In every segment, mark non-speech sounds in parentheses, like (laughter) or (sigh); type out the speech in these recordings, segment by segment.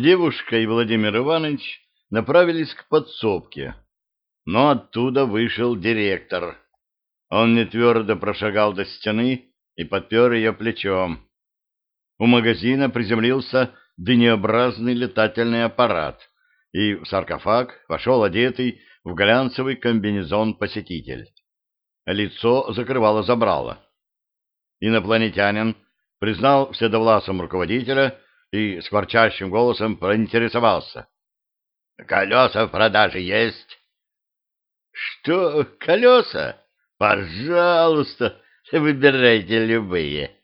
Девушка и Владимир Иванович направились к подсобке, но оттуда вышел директор. Он нетвердо прошагал до стены и подпер ее плечом. У магазина приземлился дынеобразный летательный аппарат, и в саркофаг вошел одетый в глянцевый комбинезон посетитель. Лицо закрывало забрало. Инопланетянин признал вседовласом руководителя и скворчащим голосом проинтересовался. — Колеса в продаже есть? — Что, колеса? Пожалуйста, выбирайте любые.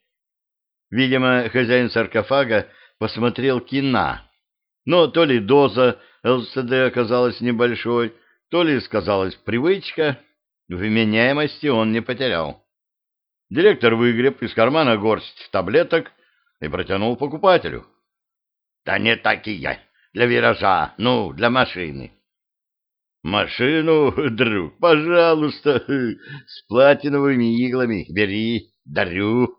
Видимо, хозяин саркофага посмотрел кино, но то ли доза ЛСД оказалась небольшой, то ли сказалась привычка, вменяемости он не потерял. Директор выгреб из кармана горсть таблеток и протянул покупателю. — Да не такие, для виража, ну, для машины. — Машину, друг, пожалуйста, с платиновыми иглами бери, дарю.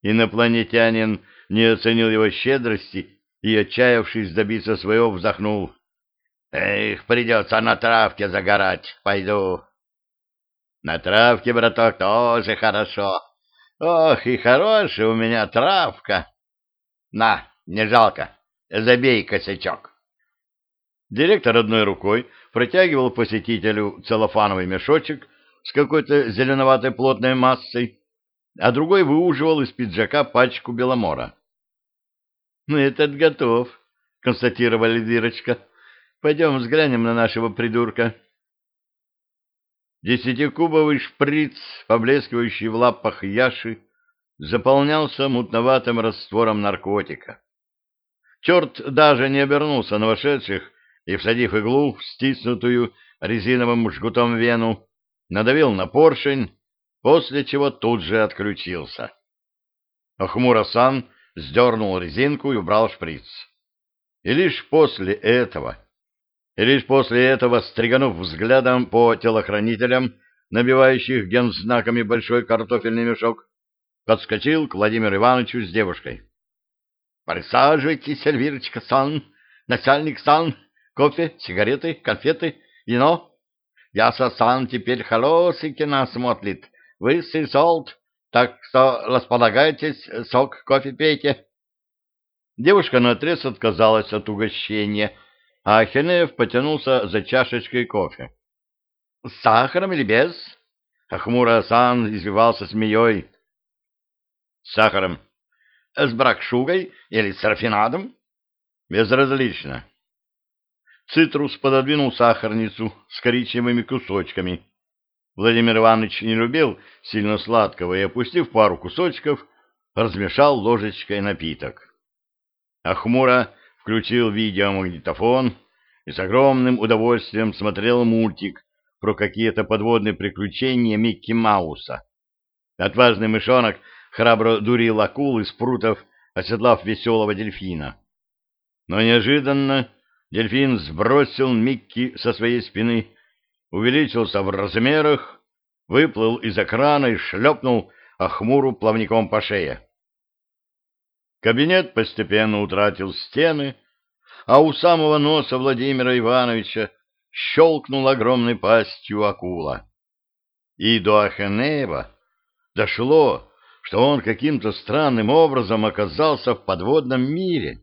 Инопланетянин не оценил его щедрости и, отчаявшись добиться своего, вздохнул. — Эх, придется на травке загорать, пойду. — На травке, браток, тоже хорошо. Ох, и хорошая у меня травка. На, не жалко, забей косячок. Директор одной рукой протягивал посетителю целлофановый мешочек с какой-то зеленоватой плотной массой, а другой выуживал из пиджака пачку беломора. — Ну, этот готов, — констатировали Дырочка. — Пойдем взглянем на нашего придурка. Десятикубовый шприц, поблескивающий в лапах Яши, заполнялся мутноватым раствором наркотика. Черт даже не обернулся на вошедших и, всадив иглу в стиснутую резиновым жгутом вену, надавил на поршень, после чего тут же отключился. Ахмура-сан сдернул резинку и убрал шприц. И лишь после этого и лишь после этого, стриганув взглядом по телохранителям, набивающих гензнаками большой картофельный мешок, подскочил к Владимиру Ивановичу с девушкой. — Присаживайтесь, Эльвирочка Сан, начальник Сан, кофе, сигареты, конфеты, вино. Яса Сан теперь хороший кино смотрит, вы солт, так что располагайтесь, сок, кофе пейте. Девушка наотрез отказалась от угощения, а Ахенеев потянулся за чашечкой кофе. — С сахаром или без? А хмуро Асан извивался змеей. — С сахаром. — С бракшугой или с рафинадом? — Безразлично. Цитрус пододвинул сахарницу с коричневыми кусочками. Владимир Иванович не любил сильно сладкого и, опустив пару кусочков, размешал ложечкой напиток. А хмуро включил видеомагнитофон и с огромным удовольствием смотрел мультик про какие-то подводные приключения Микки Мауса. Отважный мышонок храбро дурил акул из прутов, оседлав веселого дельфина. Но неожиданно дельфин сбросил Микки со своей спины, увеличился в размерах, выплыл из экрана и шлепнул Ахмуру плавником по шее. Кабинет постепенно утратил стены, а у самого носа Владимира Ивановича щелкнул огромной пастью акула. И до Ахенеева дошло, что он каким-то странным образом оказался в подводном мире.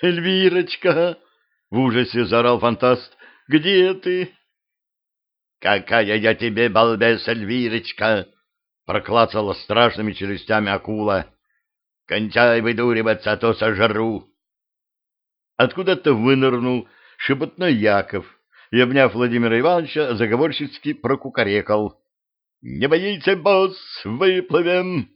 «Эльвирочка!» — в ужасе заорал фантаст. «Где ты?» «Какая я тебе балбес, Эльвирочка!» — проклацала страшными челюстями акула. Кончай выдуриваться, а то сожру. Откуда-то вынырнул шепотной Яков и, обняв Владимира Ивановича, заговорщицки прокукарекал. — Не боится, босс, выплывем!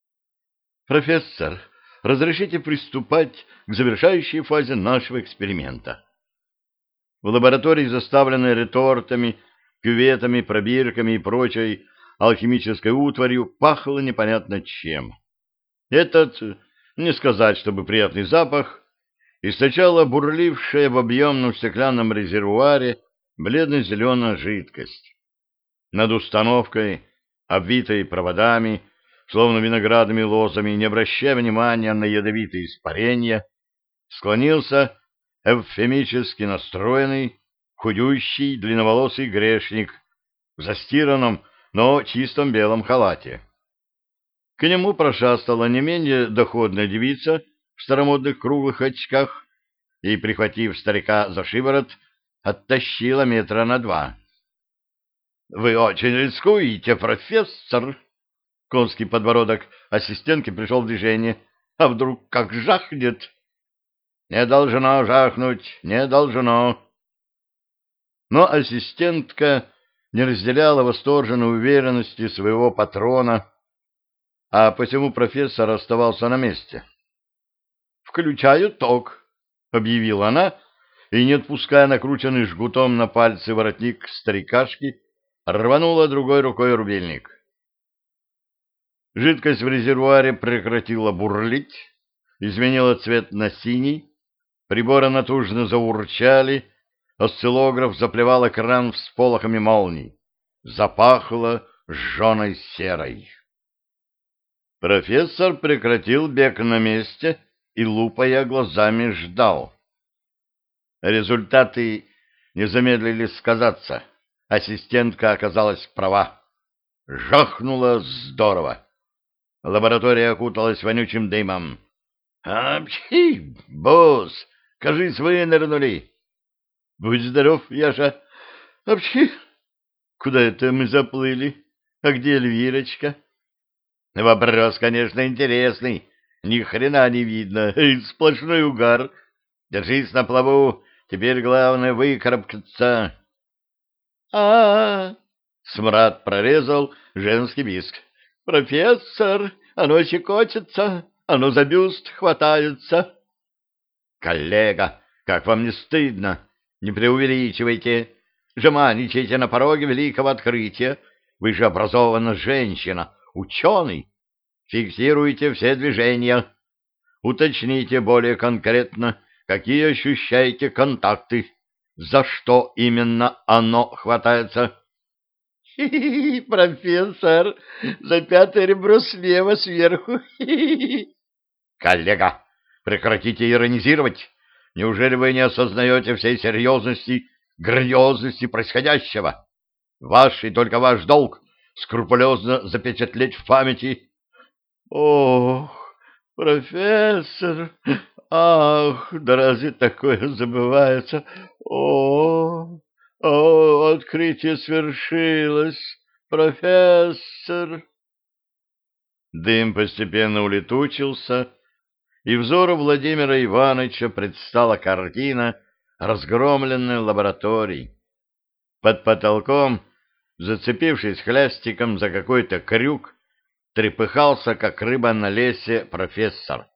— Профессор, разрешите приступать к завершающей фазе нашего эксперимента. В лаборатории, заставленной ретортами, кюветами, пробирками и прочей алхимической утварью, пахло непонятно чем. Этот, не сказать, чтобы приятный запах, источала бурлившая в объемном стеклянном резервуаре бледно-зеленая жидкость. Над установкой, обвитой проводами, словно виноградными лозами, не обращая внимания на ядовитые испарения, склонился эвфемически настроенный, худющий, длинноволосый грешник в застиранном, но чистом белом халате. К нему прошастала не менее доходная девица в старомодных круглых очках и, прихватив старика за шиворот, оттащила метра на два. — Вы очень рискуете, профессор! Конский подбородок ассистентки пришел в движение. — А вдруг как жахнет? — Не должно жахнуть, не должно. Но ассистентка не разделяла восторженной уверенности своего патрона, а посему профессор оставался на месте. «Включаю ток», — объявила она, и, не отпуская накрученный жгутом на пальцы воротник старикашки, рванула другой рукой рубильник. Жидкость в резервуаре прекратила бурлить, изменила цвет на синий, приборы натужно заурчали, осциллограф заплевал экран всполохами молний. Запахло жженой серой. Профессор прекратил бег на месте и, лупая глазами, ждал. Результаты не замедлили сказаться. Ассистентка оказалась права. Жахнуло здорово. Лаборатория окуталась вонючим дымом. — Апчхи, босс, кажись, вынырнули. — Будь здоров, Яша. — Апчхи. Куда это мы заплыли? А где Эльвирочка? — Вопрос, конечно, интересный. Ни хрена не видно. Сплошной угар. Держись на плаву. Теперь главное выкарабкаться. А, -а, Смрад прорезал женский виск. Профессор, оно щекочется, оно за бюст хватается. Коллега, как вам не стыдно? Не преувеличивайте. Жеманничайте на пороге великого открытия. Вы же образованная женщина ученый. Фиксируйте все движения. Уточните более конкретно, какие ощущаете контакты, за что именно оно хватается. Хи -хи -хи, профессор, за пятое ребро слева сверху. (laughs) Коллега, прекратите иронизировать. Неужели вы не осознаете всей серьезности, грандиозности происходящего? Ваш и только ваш долг скрупулезно запечатлеть в памяти. Ох, профессор, ах, да разве такое забывается? О, о, открытие свершилось, профессор. Дым постепенно улетучился, и взору Владимира Ивановича предстала картина разгромленной лаборатории. Под потолком зацепившись хлястиком за какой-то крюк, трепыхался, как рыба на лесе, профессор.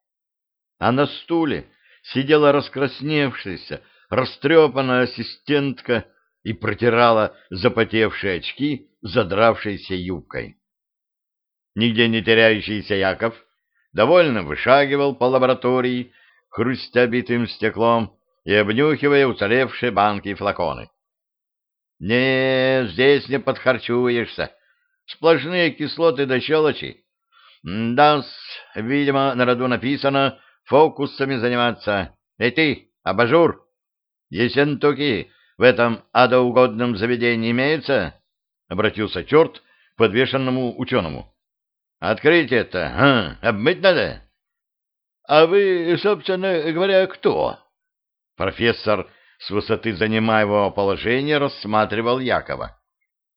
А на стуле сидела раскрасневшаяся, растрепанная ассистентка и протирала запотевшие очки, задравшейся юбкой. Нигде не теряющийся Яков довольно вышагивал по лаборатории, хрустя битым стеклом и обнюхивая уцелевшие банки и флаконы. Не, здесь не подхарчуешься. Сплошные кислоты до щелочи. да видимо, на роду написано фокусами заниматься. Эй ты, абажур, есентуки в этом адоугодном заведении имеется? Обратился черт к подвешенному ученому. Открыть это, а, обмыть надо? А вы, собственно говоря, кто? Профессор с высоты занимаемого положения рассматривал Якова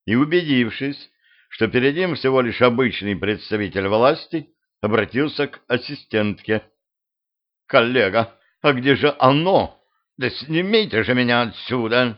и, убедившись, что перед ним всего лишь обычный представитель власти, обратился к ассистентке. — Коллега, а где же оно? Да снимите же меня отсюда!